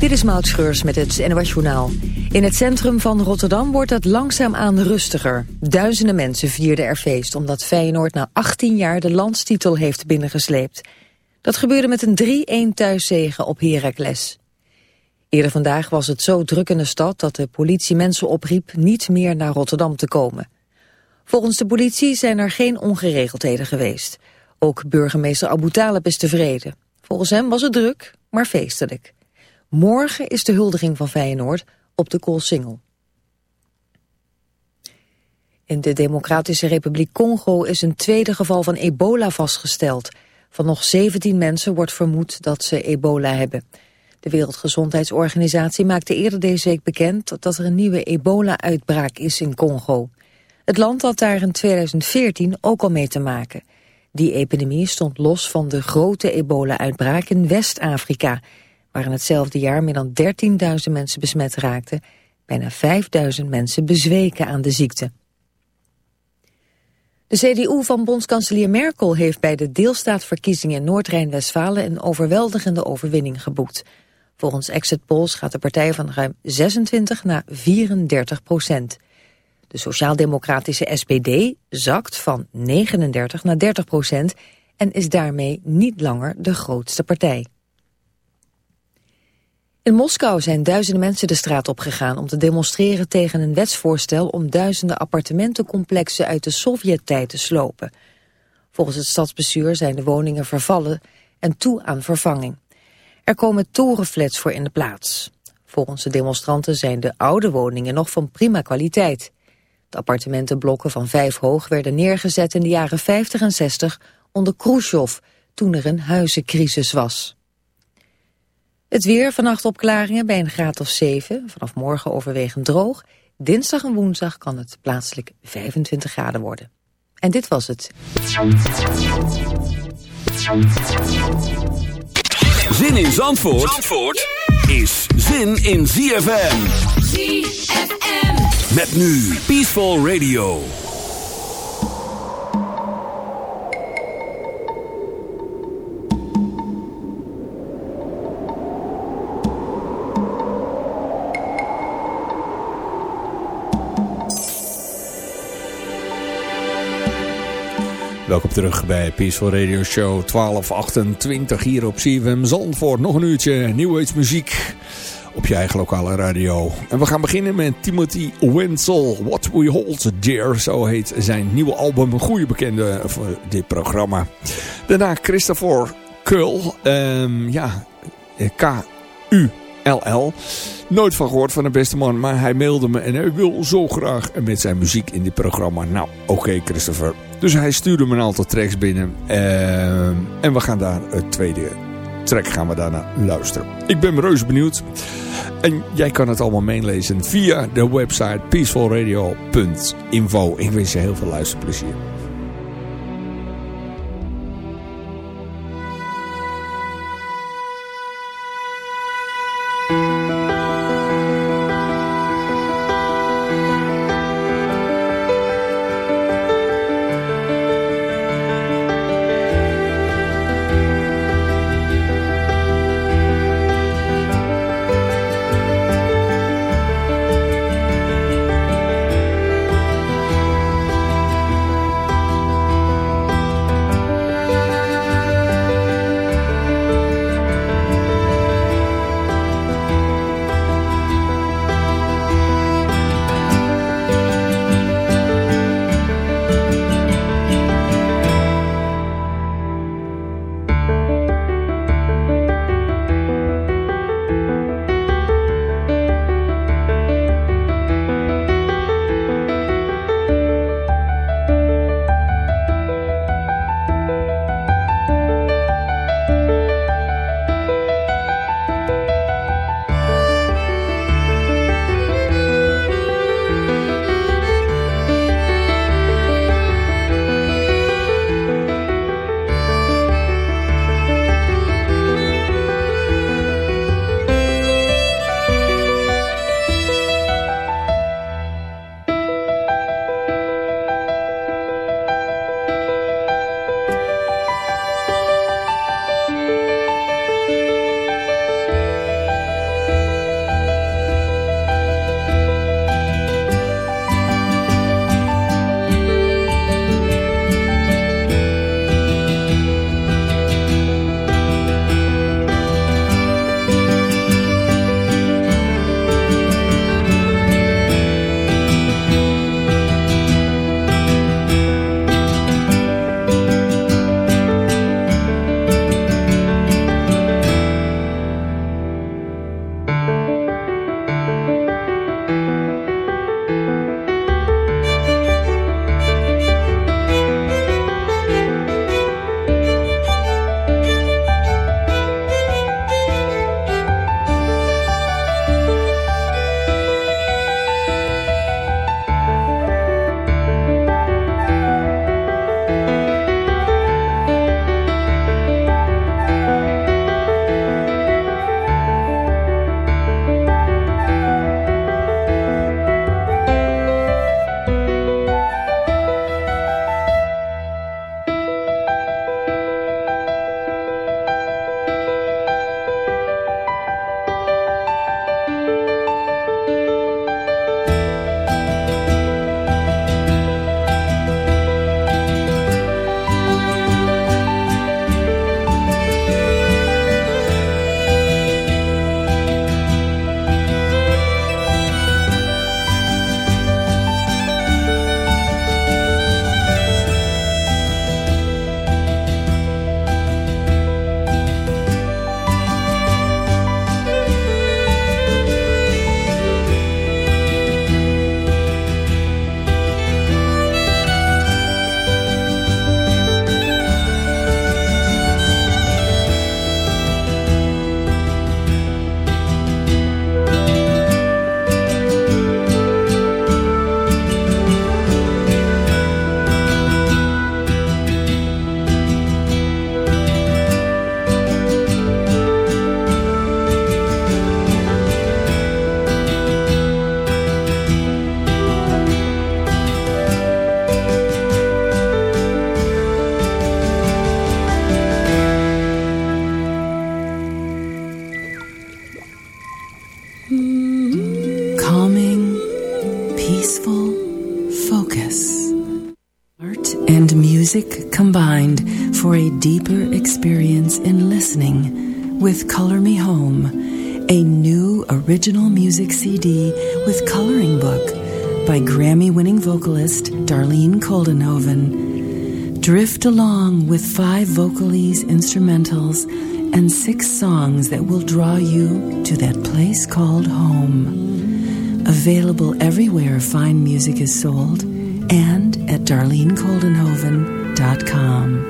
Dit is Maud Schreurs met het NOS Journaal. In het centrum van Rotterdam wordt het langzaamaan rustiger. Duizenden mensen vierden er feest omdat Feyenoord na 18 jaar de landstitel heeft binnengesleept. Dat gebeurde met een 3-1 thuiszegen op Heracles. Eerder vandaag was het zo druk in de stad dat de politie mensen opriep niet meer naar Rotterdam te komen. Volgens de politie zijn er geen ongeregeldheden geweest. Ook burgemeester Abu Talib is tevreden. Volgens hem was het druk, maar feestelijk. Morgen is de huldiging van Feyenoord op de Koolsingel. In de Democratische Republiek Congo is een tweede geval van ebola vastgesteld. Van nog 17 mensen wordt vermoed dat ze ebola hebben. De Wereldgezondheidsorganisatie maakte eerder deze week bekend dat er een nieuwe ebola-uitbraak is in Congo. Het land had daar in 2014 ook al mee te maken. Die epidemie stond los van de grote ebola-uitbraak in West-Afrika waar in hetzelfde jaar meer dan 13.000 mensen besmet raakten. Bijna 5.000 mensen bezweken aan de ziekte. De CDU van bondskanselier Merkel heeft bij de deelstaatverkiezingen in Noord-Rijn-Westfalen een overweldigende overwinning geboekt. Volgens exit polls gaat de partij van ruim 26 naar 34 procent. De sociaal-democratische SPD zakt van 39 naar 30 procent en is daarmee niet langer de grootste partij. In Moskou zijn duizenden mensen de straat opgegaan om te demonstreren tegen een wetsvoorstel om duizenden appartementencomplexen uit de Sovjet-tijd te slopen. Volgens het stadsbestuur zijn de woningen vervallen en toe aan vervanging. Er komen torenflats voor in de plaats. Volgens de demonstranten zijn de oude woningen nog van prima kwaliteit. De appartementenblokken van vijf hoog werden neergezet in de jaren 50 en 60 onder Khrushchev, toen er een huizencrisis was. Het weer, vannacht opklaringen bij een graad of 7. Vanaf morgen overwegend droog. Dinsdag en woensdag kan het plaatselijk 25 graden worden. En dit was het. Zin in Zandvoort, Zandvoort is zin in ZFM. ZFM. Met nu Peaceful Radio. Welkom terug bij Peaceful Radio Show 1228 hier op CWM Zandvoort. Nog een uurtje nieuwheidsmuziek op je eigen lokale radio. En we gaan beginnen met Timothy Winsel. What We Hold Dear, zo heet zijn nieuwe album. Een goede bekende voor dit programma. Daarna Christopher Kull. Um, ja, K-U-L-L. Nooit van gehoord van de beste man, maar hij mailde me en hij wil zo graag met zijn muziek in dit programma. Nou, oké Christopher. Dus hij stuurde me een aantal tracks binnen. Uh, en we gaan daar het tweede track gaan we daarna luisteren. Ik ben reuze benieuwd. En jij kan het allemaal meelezen via de website peacefulradio.info. Ik wens je heel veel luisterplezier. peaceful focus. Art and music combined for a deeper experience in listening with Color Me Home, a new original music CD with coloring book by Grammy winning vocalist Darlene Koldenhoven. Drift along with five vocalese instrumentals and six songs that will draw you to that place called home. Available everywhere fine music is sold and at darlenekoldenhoven.com.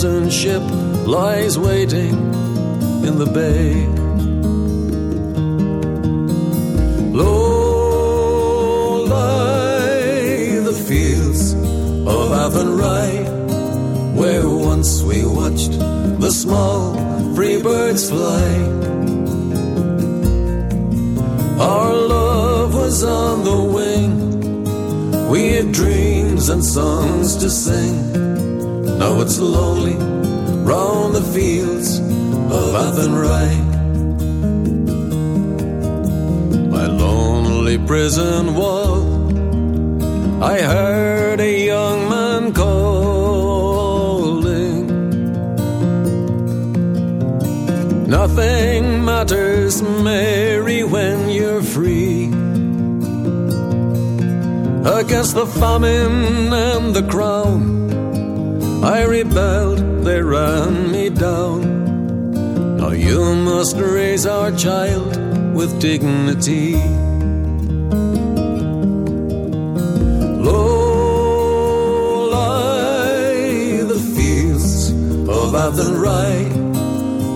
Prison ship lies waiting in the bay. Low lie the fields of Athenry, where once we watched the small free birds fly. Our love was on the wing, we had dreams and songs to sing. Now it's lonely round the fields of Athenry. lonely prison wall, I heard a young man calling. Nothing matters, Mary, when you're free. Against the famine and the crown, I rebelled, they ran me down. Now you must raise our child with dignity. Low lie the fields of Athenry,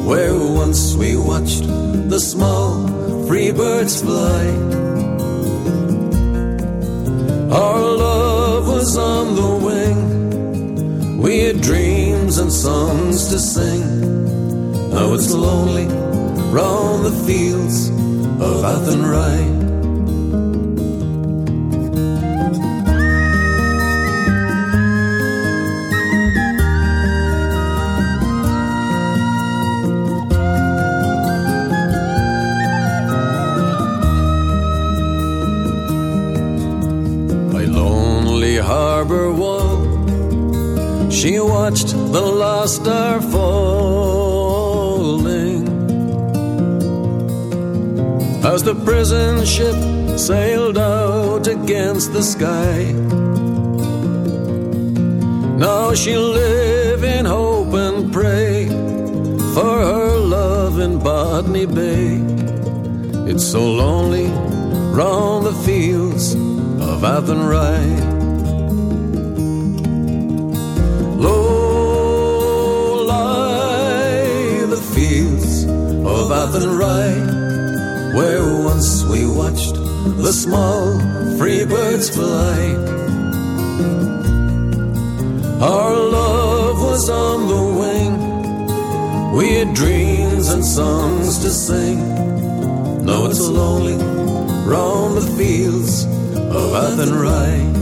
where once we watched the small free birds fly. Our love was on the dreams and songs to sing. Now it's lonely round the fields of Athenry. Watched the last star falling as the prison ship sailed out against the sky. Now she'll live in hope and pray for her love in Botany Bay. It's so lonely round the fields of Athenry. Of Athenry where once we watched the small free birds fly. Our love was on the wing, we had dreams and songs to sing. Now it's lonely round the fields of Athenry.